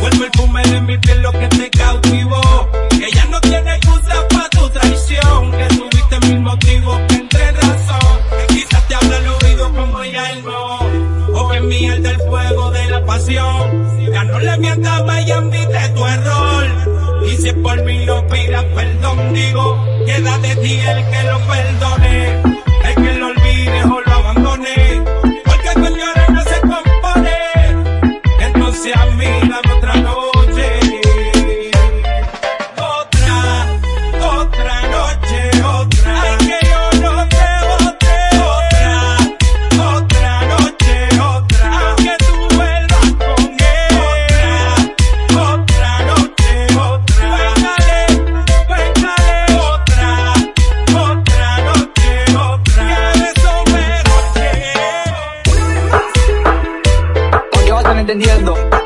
Vuelvo el pumel en mi piel lo que te cautivó. Que ya no tiene excusa para tu traición. Que tuviste mil motivos que entre razón. Que quizás te habla el oído como Irelmo. O que miel del fuego de la pasión. Ya no le mientas más y admite tu error. Y si por mí no pidas perdón, digo, queda de ti el que lo perdona. Porque vas a estar entendiendo.